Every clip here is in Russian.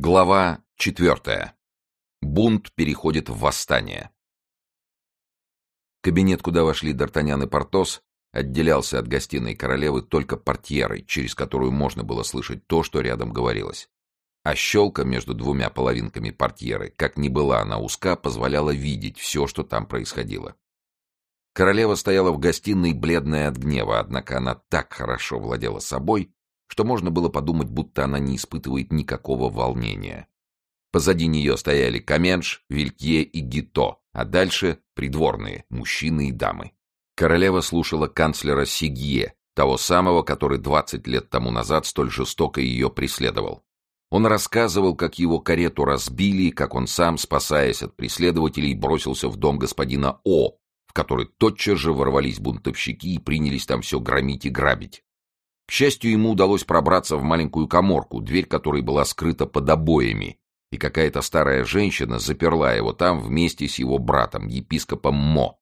Глава четвертая. Бунт переходит в восстание. Кабинет, куда вошли Д'Артаньян и Портос, отделялся от гостиной королевы только портьерой, через которую можно было слышать то, что рядом говорилось. А щелка между двумя половинками портьеры, как ни была она узка, позволяла видеть все, что там происходило. Королева стояла в гостиной, бледная от гнева, однако она так хорошо владела собой, что можно было подумать, будто она не испытывает никакого волнения. Позади нее стояли Каменш, Вилькье и Гито, а дальше придворные, мужчины и дамы. Королева слушала канцлера Сигье, того самого, который двадцать лет тому назад столь жестоко ее преследовал. Он рассказывал, как его карету разбили, как он сам, спасаясь от преследователей, бросился в дом господина О, в который тотчас же ворвались бунтовщики и принялись там все громить и грабить. К счастью, ему удалось пробраться в маленькую коморку, дверь которой была скрыта под обоями, и какая-то старая женщина заперла его там вместе с его братом, епископом Мо.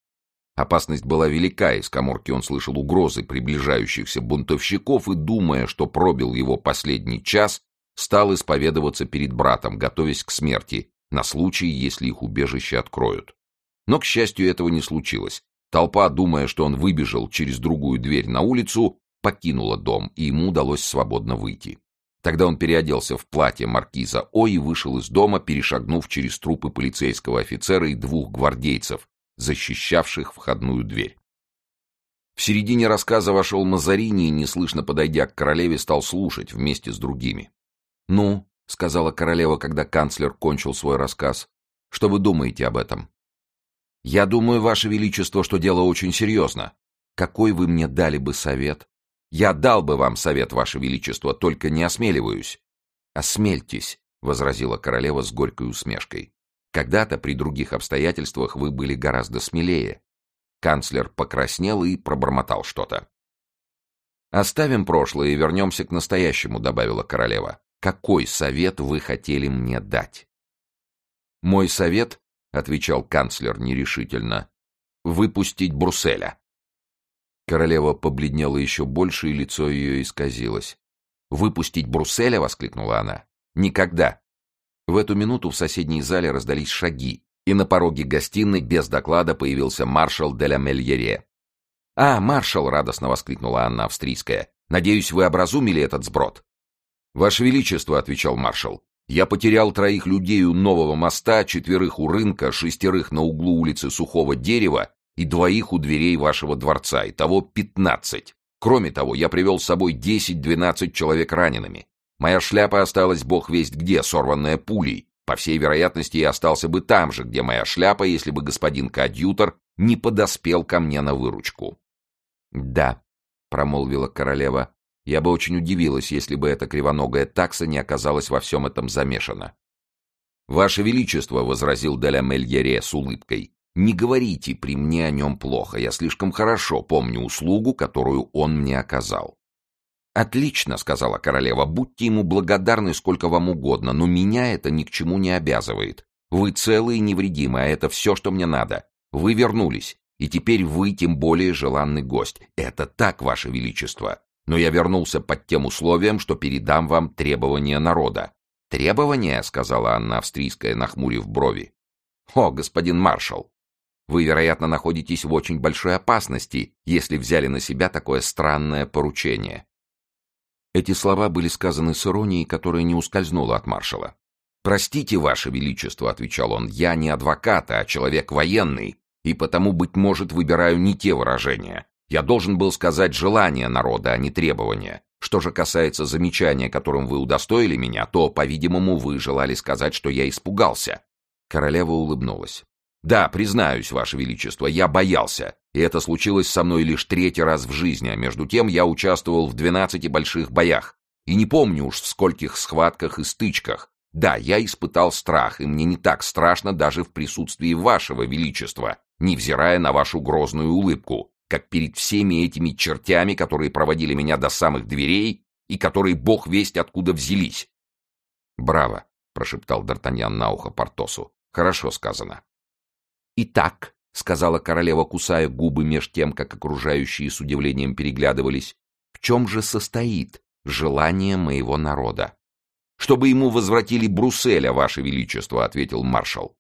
Опасность была велика, из коморки он слышал угрозы приближающихся бунтовщиков и, думая, что пробил его последний час, стал исповедоваться перед братом, готовясь к смерти, на случай, если их убежище откроют. Но, к счастью, этого не случилось. Толпа, думая, что он выбежал через другую дверь на улицу, покинула дом, и ему удалось свободно выйти. Тогда он переоделся в платье маркиза О и вышел из дома, перешагнув через трупы полицейского офицера и двух гвардейцев, защищавших входную дверь. В середине рассказа вошел Мазарини и, неслышно подойдя к королеве, стал слушать вместе с другими. «Ну», — сказала королева, когда канцлер кончил свой рассказ, — «что вы думаете об этом?» «Я думаю, Ваше Величество, что дело очень серьезно. Какой вы мне дали бы совет?» Я дал бы вам совет, ваше величество, только не осмеливаюсь. Осмельтесь, возразила королева с горькой усмешкой. Когда-то при других обстоятельствах вы были гораздо смелее. Канцлер покраснел и пробормотал что-то. Оставим прошлое и вернемся к настоящему, добавила королева. Какой совет вы хотели мне дать? Мой совет, отвечал канцлер нерешительно, выпустить Брусселя. Королева побледнела еще больше, и лицо ее исказилось. «Выпустить Брусселя?» — воскликнула она. «Никогда!» В эту минуту в соседней зале раздались шаги, и на пороге гостиной без доклада появился маршал де ла Мельере. «А, маршал!» — радостно воскликнула Анна Австрийская. «Надеюсь, вы образумили этот сброд?» «Ваше Величество!» — отвечал маршал. «Я потерял троих людей у нового моста, четверых у рынка, шестерых на углу улицы Сухого Дерева и двоих у дверей вашего дворца, итого пятнадцать. Кроме того, я привел с собой десять-двенадцать человек ранеными. Моя шляпа осталась бог весть где, сорванная пулей. По всей вероятности, я остался бы там же, где моя шляпа, если бы господин коадьютор не подоспел ко мне на выручку. — Да, — промолвила королева, — я бы очень удивилась, если бы эта кривоногая такса не оказалась во всем этом замешана. — Ваше Величество, — возразил Деля Мельере с улыбкой, не говорите при мне о нем плохо, я слишком хорошо помню услугу, которую он мне оказал. «Отлично», — сказала королева, — «будьте ему благодарны сколько вам угодно, но меня это ни к чему не обязывает. Вы целы и невредимы, а это все, что мне надо. Вы вернулись, и теперь вы тем более желанный гость. Это так, ваше величество. Но я вернулся под тем условием, что передам вам требования народа». «Требования?» — сказала Анна Австрийская, нахмурив брови. «О, господин маршал, вы, вероятно, находитесь в очень большой опасности, если взяли на себя такое странное поручение. Эти слова были сказаны с иронией, которая не ускользнула от маршала. «Простите, Ваше Величество», — отвечал он, — «я не адвокат, а человек военный, и потому, быть может, выбираю не те выражения. Я должен был сказать желание народа, а не требования. Что же касается замечания, которым вы удостоили меня, то, по-видимому, вы желали сказать, что я испугался». Королева улыбнулась. Да, признаюсь, Ваше Величество, я боялся, и это случилось со мной лишь третий раз в жизни, а между тем я участвовал в двенадцати больших боях, и не помню уж в скольких схватках и стычках. Да, я испытал страх, и мне не так страшно даже в присутствии Вашего Величества, невзирая на вашу грозную улыбку, как перед всеми этими чертями, которые проводили меня до самых дверей и которые бог весть откуда взялись. «Браво!» — прошептал Д'Артаньян на ухо Портосу. «Хорошо сказано. «Итак», — сказала королева, кусая губы меж тем, как окружающие с удивлением переглядывались, «в чем же состоит желание моего народа?» чтобы ему возвратили Брусселя, ваше величество», — ответил маршал.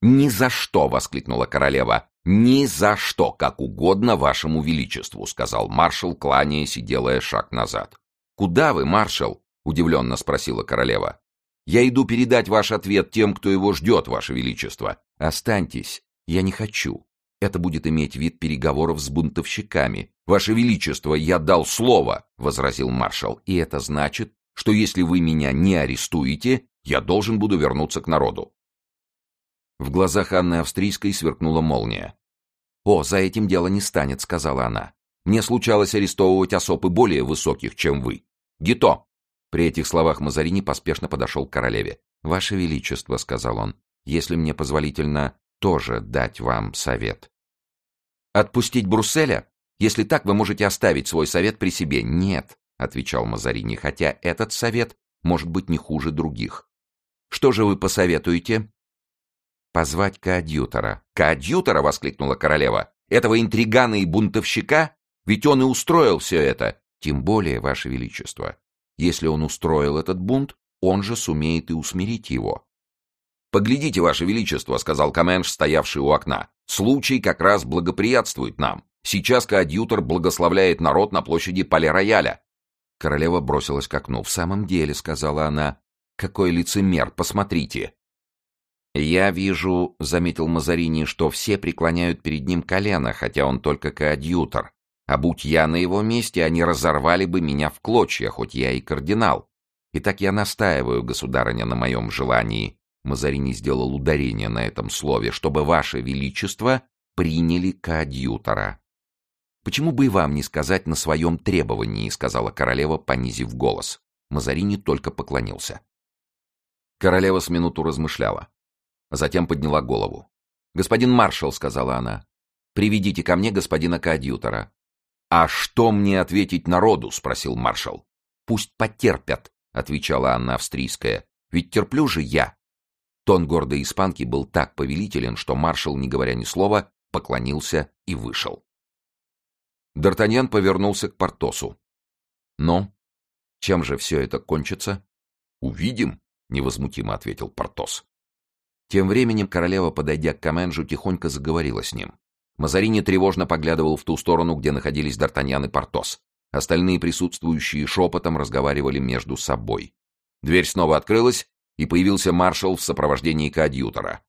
«Ни за что!» — воскликнула королева. «Ни за что, как угодно вашему величеству», — сказал маршал, кланяясь и делая шаг назад. «Куда вы, маршал?» — удивленно спросила королева. «Я иду передать ваш ответ тем, кто его ждет, ваше величество. Останьтесь. Я не хочу. Это будет иметь вид переговоров с бунтовщиками. Ваше величество, я дал слово», — возразил маршал. «И это значит, что если вы меня не арестуете, я должен буду вернуться к народу. В глазах Анны Австрийской сверкнула молния. «О, за этим дело не станет», — сказала она. «Мне случалось арестовывать особы более высоких, чем вы. Гито!» При этих словах Мазарини поспешно подошел к королеве. «Ваше Величество», — сказал он, — «если мне позволительно тоже дать вам совет». «Отпустить Брусселя? Если так, вы можете оставить свой совет при себе». «Нет», — отвечал Мазарини, — «хотя этот совет может быть не хуже других». «Что же вы посоветуете?» позвать коадьютора. «Коадьютора!» — воскликнула королева. «Этого интригана и бунтовщика? Ведь он и устроил все это!» «Тем более, ваше величество, если он устроил этот бунт, он же сумеет и усмирить его». «Поглядите, ваше величество», — сказал Каменш, стоявший у окна. «Случай как раз благоприятствует нам. Сейчас коадьютор благословляет народ на площади Пале-Рояля». Королева бросилась к окну. «В самом деле», — сказала она, — «какой лицемер, посмотрите. «Я вижу», — заметил Мазарини, — «что все преклоняют перед ним колено, хотя он только коадьютор. А будь я на его месте, они разорвали бы меня в клочья, хоть я и кардинал. Итак, я настаиваю, государыня, на моем желании». Мазарини сделал ударение на этом слове, чтобы ваше величество приняли коадьютора. «Почему бы и вам не сказать на своем требовании?» — сказала королева, понизив голос. Мазарини только поклонился. Королева с минуту размышляла. Затем подняла голову. «Господин маршал», — сказала она, — «приведите ко мне господина коадьютора». «А что мне ответить народу?» — спросил маршал. «Пусть потерпят», — отвечала Анна Австрийская. «Ведь терплю же я». Тон гордой испанки был так повелителен, что маршал, не говоря ни слова, поклонился и вышел. Д'Артаньян повернулся к Портосу. «Ну, чем же все это кончится?» «Увидим», — невозмутимо ответил Портос. Тем временем королева, подойдя к Каменжу, тихонько заговорила с ним. Мазарини тревожно поглядывал в ту сторону, где находились Д'Артаньян и Портос. Остальные присутствующие шепотом разговаривали между собой. Дверь снова открылась, и появился маршал в сопровождении коадьютора.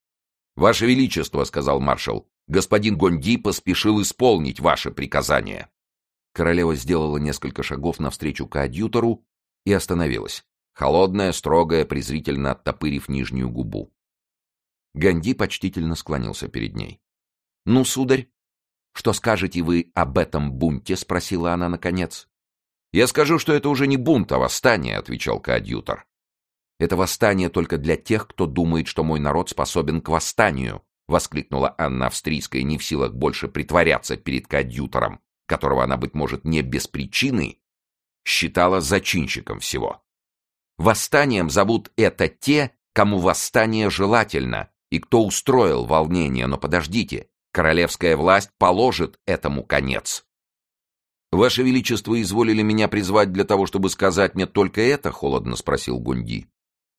«Ваше Величество», — сказал маршал, — «господин Гонди поспешил исполнить ваше приказание». Королева сделала несколько шагов навстречу коадьютору и остановилась, холодная, строгая, презрительно оттопырив нижнюю губу. Ганди почтительно склонился перед ней. «Ну, сударь, что скажете вы об этом бунте?» — спросила она наконец. «Я скажу, что это уже не бунт, а восстание», — отвечал коадьютор. «Это восстание только для тех, кто думает, что мой народ способен к восстанию», — воскликнула Анна Австрийская, не в силах больше притворяться перед коадьютором, которого она, быть может, не без причины считала зачинщиком всего. Восстанием зовут это те, кому восстание желательно, и кто устроил волнение, но подождите, королевская власть положит этому конец. «Ваше Величество изволили меня призвать для того, чтобы сказать мне только это?» — холодно спросил Гунди.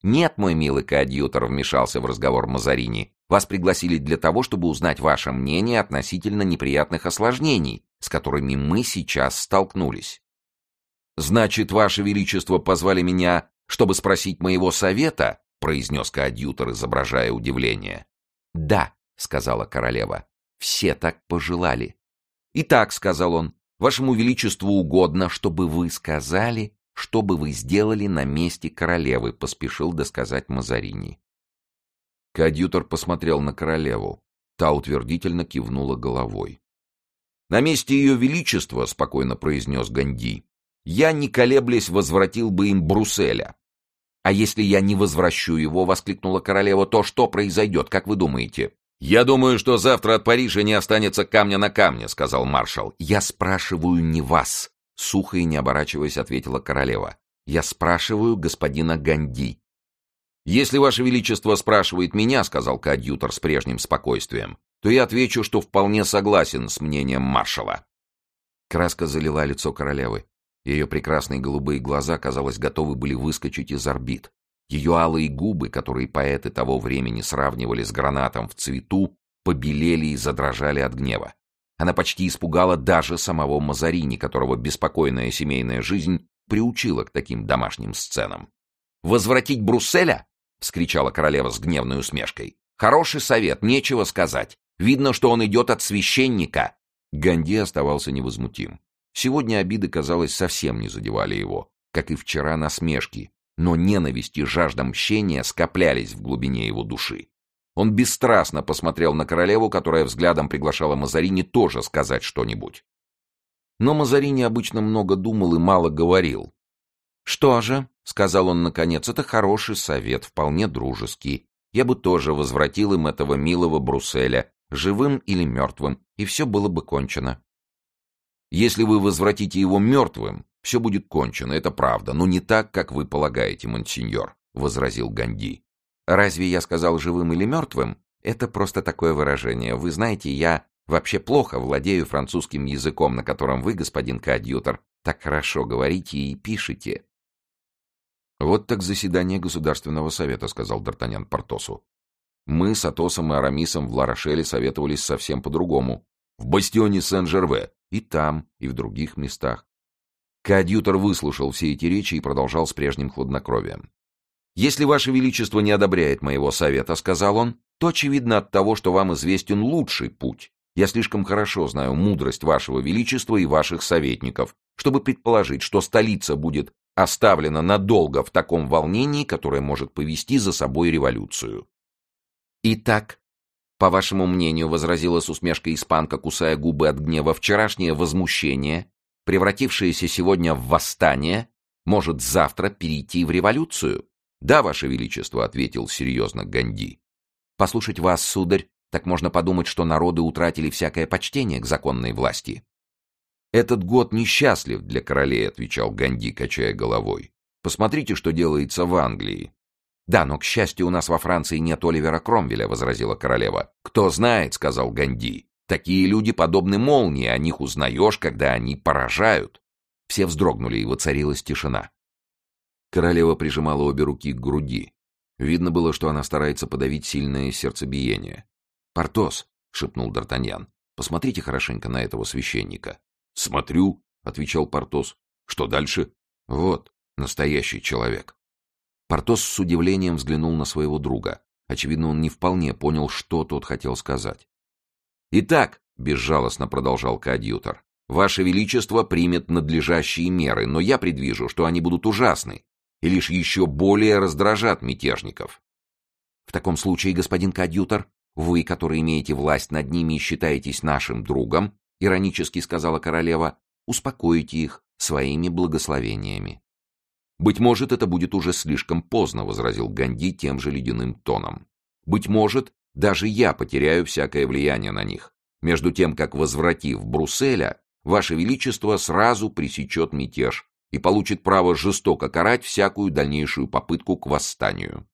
«Нет, мой милый коадьютор», — вмешался в разговор Мазарини. «Вас пригласили для того, чтобы узнать ваше мнение относительно неприятных осложнений, с которыми мы сейчас столкнулись». «Значит, Ваше Величество позвали меня, чтобы спросить моего совета?» произнес коадьютор, изображая удивление. «Да», — сказала королева, — «все так пожелали». «Итак», — сказал он, — «вашему величеству угодно, чтобы вы сказали, что бы вы сделали на месте королевы», — поспешил досказать Мазарини. Коадьютор посмотрел на королеву. Та утвердительно кивнула головой. «На месте ее величества», — спокойно произнес Ганди, — «я, не колеблясь, возвратил бы им Брусселя. «А если я не возвращу его?» — воскликнула королева. «То что произойдет, как вы думаете?» «Я думаю, что завтра от Парижа не останется камня на камне», — сказал маршал. «Я спрашиваю не вас», — сухо и не оборачиваясь ответила королева. «Я спрашиваю господина Ганди». «Если ваше величество спрашивает меня», — сказал коадьютор с прежним спокойствием, «то я отвечу, что вполне согласен с мнением маршала». Краска залила лицо королевы. Ее прекрасные голубые глаза, казалось, готовы были выскочить из орбит. Ее алые губы, которые поэты того времени сравнивали с гранатом в цвету, побелели и задрожали от гнева. Она почти испугала даже самого Мазарини, которого беспокойная семейная жизнь приучила к таким домашним сценам. «Возвратить Брусселя?» — вскричала королева с гневной усмешкой. «Хороший совет, нечего сказать. Видно, что он идет от священника». Ганди оставался невозмутим. Сегодня обиды, казалось, совсем не задевали его, как и вчера насмешки, но ненависть и жажда мщения скоплялись в глубине его души. Он бесстрастно посмотрел на королеву, которая взглядом приглашала Мазарини тоже сказать что-нибудь. Но Мазарини обычно много думал и мало говорил. «Что же?» — сказал он наконец. «Это хороший совет, вполне дружеский. Я бы тоже возвратил им этого милого Брусселя, живым или мертвым, и все было бы кончено». «Если вы возвратите его мертвым, все будет кончено, это правда, но не так, как вы полагаете, монсеньор», — возразил Ганди. «Разве я сказал живым или мертвым? Это просто такое выражение. Вы знаете, я вообще плохо владею французским языком, на котором вы, господин коадьютор, так хорошо говорите и пишете». «Вот так заседание Государственного совета», — сказал Д'Артаньян Портосу. «Мы с Атосом и Арамисом в Ларошеле советовались совсем по-другому. В бастионе Сен-Жерве. И там, и в других местах. Коадьютор выслушал все эти речи и продолжал с прежним хладнокровием. «Если Ваше Величество не одобряет моего совета, — сказал он, — то очевидно от того, что вам известен лучший путь. Я слишком хорошо знаю мудрость Вашего Величества и Ваших советников, чтобы предположить, что столица будет оставлена надолго в таком волнении, которое может повести за собой революцию. Итак, по вашему мнению, возразила с усмешкой испанка, кусая губы от гнева, вчерашнее возмущение, превратившееся сегодня в восстание, может завтра перейти в революцию? Да, ваше величество, ответил серьезно Ганди. Послушать вас, сударь, так можно подумать, что народы утратили всякое почтение к законной власти. «Этот год несчастлив для королей», — отвечал Ганди, качая головой. «Посмотрите, что делается в Англии». «Да, но, к счастью, у нас во Франции нет Оливера Кромвеля», — возразила королева. «Кто знает», — сказал Ганди. «Такие люди подобны молнии, о них узнаешь, когда они поражают». Все вздрогнули, и воцарилась тишина. Королева прижимала обе руки к груди. Видно было, что она старается подавить сильное сердцебиение. «Портос», — шепнул Д'Артаньян, — «посмотрите хорошенько на этого священника. «Смотрю», — отвечал Портос. «Что дальше?» «Вот, настоящий человек». Портос с удивлением взглянул на своего друга. Очевидно, он не вполне понял, что тот хотел сказать. «Итак», — безжалостно продолжал коадьютор, — «Ваше Величество примет надлежащие меры, но я предвижу, что они будут ужасны и лишь еще более раздражат мятежников». «В таком случае, господин коадьютор, вы, который имеете власть над ними и считаетесь нашим другом, иронически сказала королева, успокоите их своими благословениями. Быть может, это будет уже слишком поздно, возразил Ганди тем же ледяным тоном. Быть может, даже я потеряю всякое влияние на них. Между тем, как возвратив Брусселя, ваше величество сразу пресечет мятеж и получит право жестоко карать всякую дальнейшую попытку к восстанию.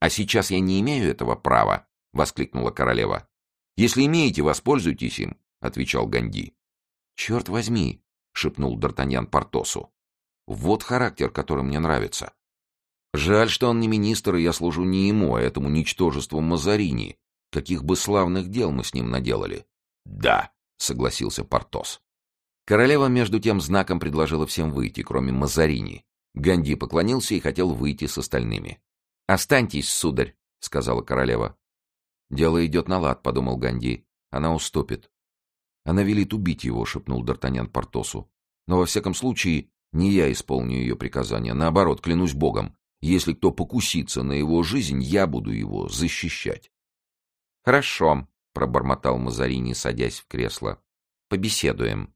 А сейчас я не имею этого права, воскликнула королева. Если имеете, воспользуйтесь им отвечал Ганди. Черт возьми, шепнул Д'Артаньян Портосу. Вот характер, который мне нравится. Жаль, что он не министр, и я служу не ему, а этому ничтожеству Мазарини. Каких бы славных дел мы с ним наделали. Да, согласился Портос. Королева между тем знаком предложила всем выйти, кроме Мазарини. Ганди поклонился и хотел выйти с остальными. «Останьтесь, сударь», — сказала королева. «Дело идет на лад», — подумал Ганди. «Она уступит. Она велит убить его, шепнул Д'Артаньян Портосу. Но во всяком случае, не я исполню ее приказания. Наоборот, клянусь богом, если кто покусится на его жизнь, я буду его защищать. Хорошо, пробормотал Мазарини, садясь в кресло. Побеседуем.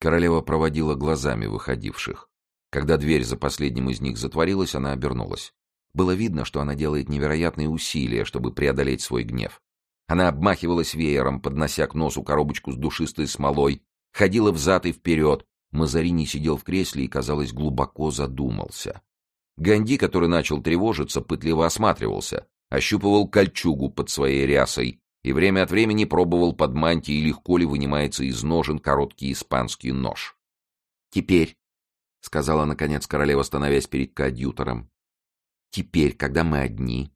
Королева проводила глазами выходивших. Когда дверь за последним из них затворилась, она обернулась. Было видно, что она делает невероятные усилия, чтобы преодолеть свой гнев. Она обмахивалась веером, поднося к носу коробочку с душистой смолой, ходила взад и вперед. Мазарини сидел в кресле и, казалось, глубоко задумался. Ганди, который начал тревожиться, пытливо осматривался, ощупывал кольчугу под своей рясой и время от времени пробовал под мантией, легко ли вынимается из ножен короткий испанский нож. Теперь, — сказала, наконец, королева, становясь перед коадьютором, — теперь, когда мы одни,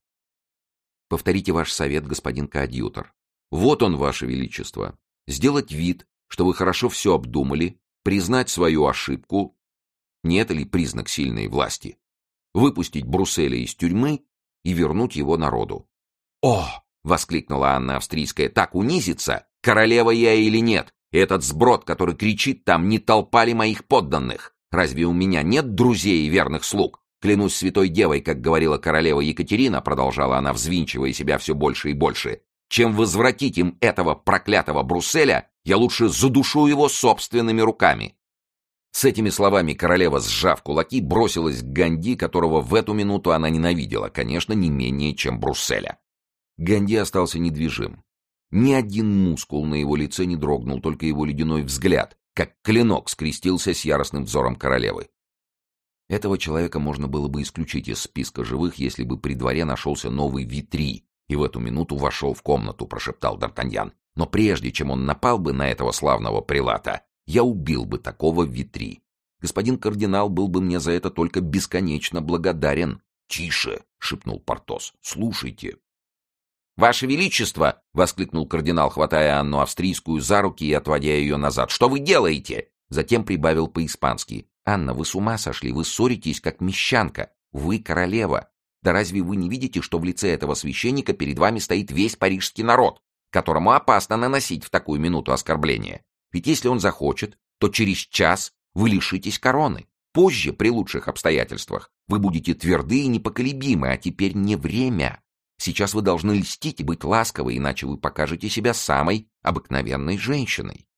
повторите ваш совет, господин коадьютор. Вот он, ваше величество. Сделать вид, что вы хорошо все обдумали, признать свою ошибку. Не это ли признак сильной власти? Выпустить Брусселя из тюрьмы и вернуть его народу. «О!» — воскликнула Анна Австрийская. «Так унизится? Королева я или нет? Этот сброд, который кричит там, не толпа ли моих подданных? Разве у меня нет друзей и верных слуг? Клянусь святой девой, как говорила королева Екатерина, продолжала она, взвинчивая себя все больше и больше. Чем возвратить им этого проклятого Брусселя, я лучше задушу его собственными руками. С этими словами королева, сжав кулаки, бросилась к Ганди, которого в эту минуту она ненавидела, конечно, не менее, чем Брусселя. Ганди остался недвижим. Ни один мускул на его лице не дрогнул, только его ледяной взгляд, как клинок, скрестился с яростным взором королевы. Этого человека можно было бы исключить из списка живых, если бы при дворе нашелся новый Витри, и в эту минуту вошел в комнату, прошептал Д'Артаньян. Но прежде чем он напал бы на этого славного прилата, я убил бы такого Витри. Господин кардинал был бы мне за это только бесконечно благодарен. «Тише!» — шепнул Портос. «Слушайте!» «Ваше Величество!» — воскликнул кардинал, хватая Анну Австрийскую за руки и отводя ее назад. «Что вы делаете?» Затем прибавил по-испански. «Анна, вы с ума сошли, вы ссоритесь, как мещанка. Вы королева. Да разве вы не видите, что в лице этого священника перед вами стоит весь парижский народ, которому опасно наносить в такую минуту оскорбление? Ведь если он захочет, то через час вы лишитесь короны. Позже, при лучших обстоятельствах, вы будете тверды и непоколебимы, а теперь не время. Сейчас вы должны льстить и быть ласковы, иначе вы покажете себя самой обыкновенной женщиной.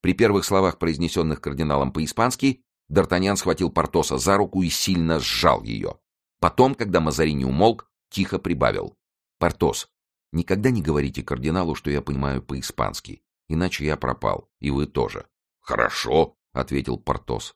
При первых словах, произнесенных кардиналом по-испански, Д'Артаньян схватил Портоса за руку и сильно сжал ее. Потом, когда Мазарини умолк, тихо прибавил. «Портос, никогда не говорите кардиналу, что я понимаю по-испански, иначе я пропал, и вы тоже». «Хорошо», — ответил Портос.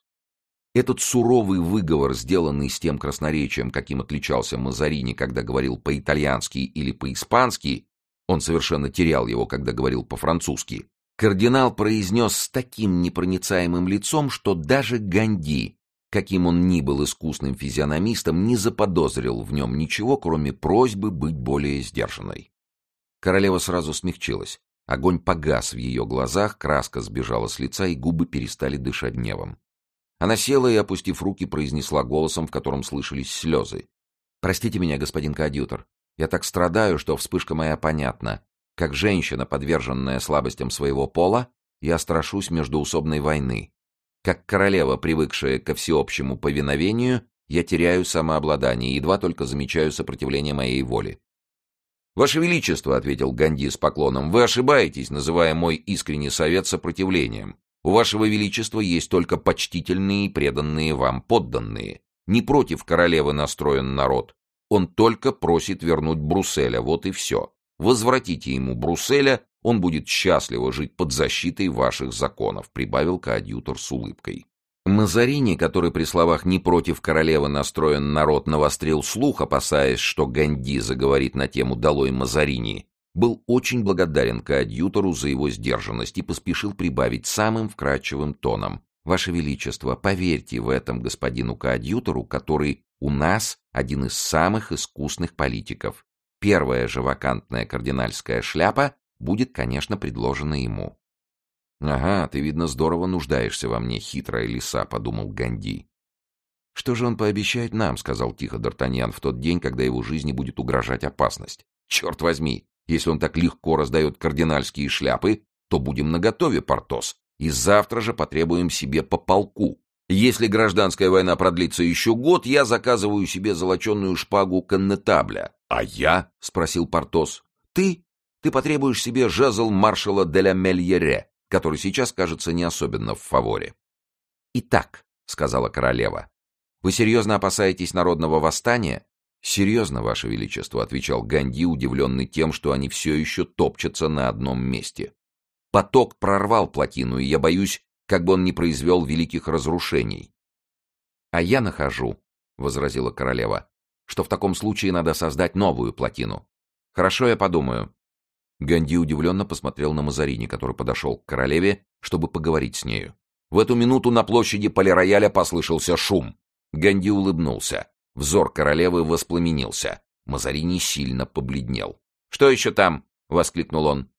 Этот суровый выговор, сделанный с тем красноречием, каким отличался Мазарини, когда говорил по-итальянски или по-испански, он совершенно терял его, когда говорил по-французски, кардинал произнес с таким непроницаемым лицом, что даже Ганди, каким он ни был искусным физиономистом, не заподозрил в нем ничего, кроме просьбы быть более сдержанной. Королева сразу смягчилась. Огонь погас в ее глазах, краска сбежала с лица, и губы перестали дышать гневом. Она села и, опустив руки, произнесла голосом, в котором слышались слезы. «Простите меня, господин коадьютор. Я так страдаю, что вспышка моя понятна. Как женщина, подверженная слабостям своего пола, я страшусь междуусобной войны. Как королева, привыкшая ко всеобщему повиновению, я теряю самообладание и едва только замечаю сопротивление моей воли. «Ваше Величество», — ответил Ганди с поклоном, — «вы ошибаетесь, называя мой искренний совет сопротивлением. У вашего величества есть только почтительные и преданные вам подданные. Не против королевы настроен народ. Он только просит вернуть Брусселя, вот и все. Возвратите ему Брусселя, он будет счастливо жить под защитой ваших законов», — прибавил коадьютор с улыбкой. Мазарини, который при словах «не против королевы настроен народ» навострил слух, опасаясь, что Ганди заговорит на тему «долой Мазарини», был очень благодарен коадьютору за его сдержанность и поспешил прибавить самым вкрадчивым тоном. «Ваше Величество, поверьте в этом господину коадьютору, который у нас один из самых искусных политиков. Первая же вакантная кардинальская шляпа будет, конечно, предложена ему». «Ага, ты, видно, здорово нуждаешься во мне, хитрая лиса», — подумал Ганди. «Что же он пообещает нам?» — сказал тихо Д'Артаньян в тот день, когда его жизни будет угрожать опасность. «Черт возьми! Если он так легко раздает кардинальские шляпы, то будем наготове, Портос, и завтра же потребуем себе по полку. Если гражданская война продлится еще год, я заказываю себе золоченую шпагу коннетабля. — А я? — спросил Портос. — Ты? Ты потребуешь себе жезл маршала де ля Мельере, который сейчас, кажется, не особенно в фаворе. — Итак, — сказала королева, — вы серьезно опасаетесь народного восстания? «Серьезно, Ваше Величество», — отвечал Ганди, удивленный тем, что они все еще топчутся на одном месте. «Поток прорвал плотину, и я боюсь, как бы он не произвел великих разрушений». «А я нахожу», — возразила королева, — «что в таком случае надо создать новую плотину. Хорошо, я подумаю». Ганди удивленно посмотрел на Мазарини, который подошел к королеве, чтобы поговорить с нею. В эту минуту на площади полирояля послышался шум. Ганди улыбнулся. Взор королевы воспламенился. Мазарини сильно побледнел. «Что еще там?» — воскликнул он.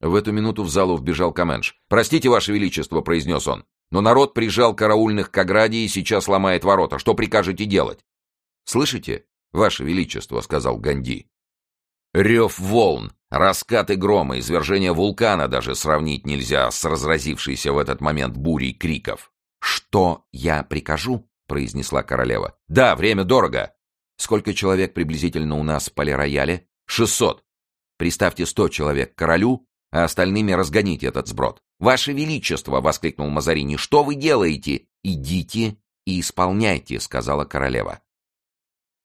В эту минуту в залу вбежал Каменш. «Простите, Ваше Величество», — произнес он, — «но народ прижал караульных к ограде и сейчас ломает ворота. Что прикажете делать?» «Слышите, Ваше Величество», — сказал Ганди. Рев волн, раскаты грома, извержение вулкана даже сравнить нельзя с разразившейся в этот момент бурей криков. «Что я прикажу?» — произнесла королева. «Да, время дорого!» «Сколько человек приблизительно у нас в полирояле?» «Шестьсот!» «Приставьте сто человек к королю, а остальными разгоните этот сброд». «Ваше Величество!» — воскликнул Мазарини. «Что вы делаете?» «Идите и исполняйте», — сказала королева.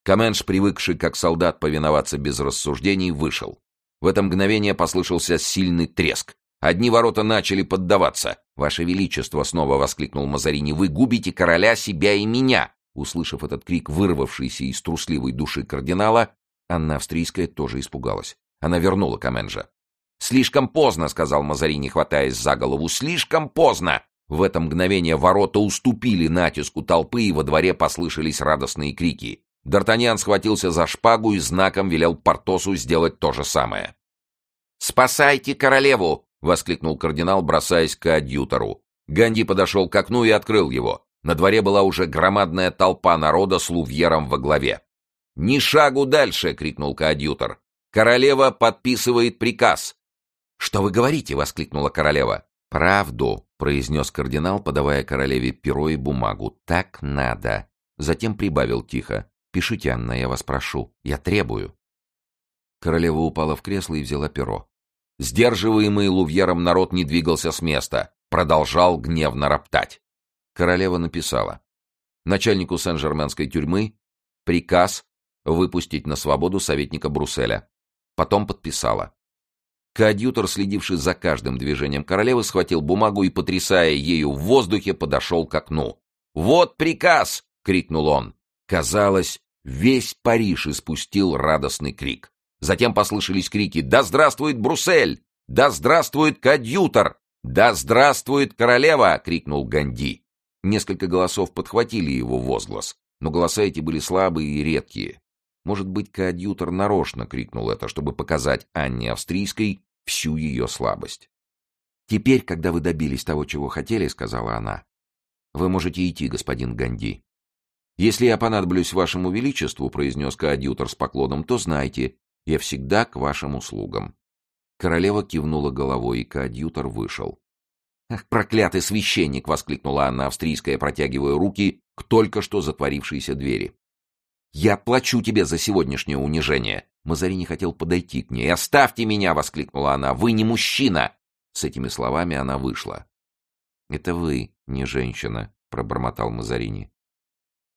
Каменш, привыкший как солдат повиноваться без рассуждений, вышел. В это мгновение послышался сильный треск. Одни ворота начали поддаваться. «Ваше Величество!» — снова воскликнул Мазарини. «Вы губите короля, себя и меня!» Услышав этот крик, вырвавшийся из трусливой души кардинала, Анна Австрийская тоже испугалась. Она вернула Каменжа. «Слишком поздно!» — сказал Мазарини, хватаясь за голову. «Слишком поздно!» В это мгновение ворота уступили натиску толпы, и во дворе послышались радостные крики. Д'Артаньян схватился за шпагу и знаком велел Портосу сделать то же самое. «Спасайте королеву!» — воскликнул кардинал, бросаясь к адъютору. Ганди подошел к окну и открыл его. На дворе была уже громадная толпа народа с лувьером во главе. «Ни шагу дальше!» — крикнул коадьютор. «Королева подписывает приказ!» «Что вы говорите?» — воскликнула королева. «Правду!» — произнес кардинал, подавая королеве перо и бумагу. «Так надо!» Затем прибавил тихо. Пишите, Анна, я вас прошу. Я требую. Королева упала в кресло и взяла перо. Сдерживаемый Лувьером народ не двигался с места, продолжал гневно роптать. Королева написала. Начальнику Сен-Жерменской тюрьмы приказ выпустить на свободу советника Брусселя. Потом подписала. Коадьютор, следивший за каждым движением королевы, схватил бумагу и, потрясая ею в воздухе, подошел к окну. «Вот приказ!» — крикнул он. Казалось, весь Париж испустил радостный крик. Затем послышались крики «Да здравствует Бруссель! Да здравствует Кадьютор! Да здравствует королева!» — крикнул Ганди. Несколько голосов подхватили его возглас, но голоса эти были слабые и редкие. Может быть, коадьютор нарочно крикнул это, чтобы показать Анне Австрийской всю ее слабость. «Теперь, когда вы добились того, чего хотели, — сказала она, — вы можете идти, господин Ганди. «Если я понадоблюсь вашему величеству», — произнес коадьютор с поклоном, — «то знайте, я всегда к вашим услугам». Королева кивнула головой, и коадьютор вышел. «Ах, проклятый священник!» — воскликнула Анна Австрийская, протягивая руки к только что затворившейся двери. «Я плачу тебе за сегодняшнее унижение!» Мазарини хотел подойти к ней. «Оставьте меня!» — воскликнула она. «Вы не мужчина!» С этими словами она вышла. «Это вы, не женщина», — пробормотал Мазарини.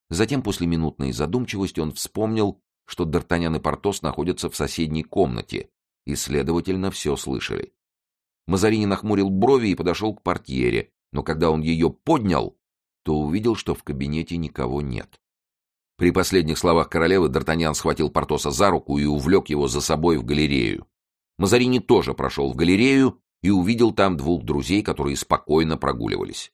Затем, после минутной задумчивости, он вспомнил, что Д'Артаньян и Портос находятся в соседней комнате и, следовательно, все слышали. Мазарини нахмурил брови и подошел к портьере, но когда он ее поднял, то увидел, что в кабинете никого нет. При последних словах королевы Д'Артаньян схватил Портоса за руку и увлек его за собой в галерею. Мазарини тоже прошел в галерею и увидел там двух друзей, которые спокойно прогуливались.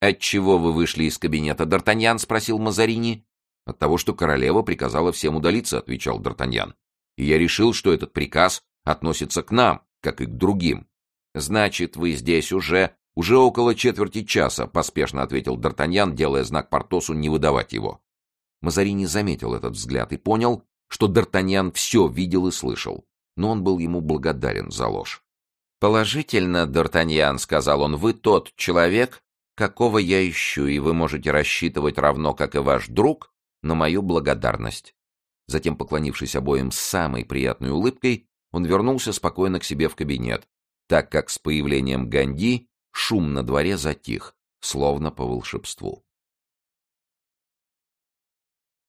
«Отчего вы вышли из кабинета, Д'Артаньян?» — спросил Мазарини. «От того, что королева приказала всем удалиться», — отвечал Д'Артаньян. «И я решил, что этот приказ относится к нам, как и к другим». «Значит, вы здесь уже...» «Уже около четверти часа», — поспешно ответил Д'Артаньян, делая знак Портосу не выдавать его. Мазарини заметил этот взгляд и понял, что Д'Артаньян все видел и слышал, но он был ему благодарен за ложь. «Положительно, Д'Артаньян», — сказал он, — «вы тот человек, какого я ищу, и вы можете рассчитывать равно, как и ваш друг, на мою благодарность». Затем, поклонившись обоим с самой приятной улыбкой, он вернулся спокойно к себе в кабинет, так как с появлением Ганди шум на дворе затих, словно по волшебству.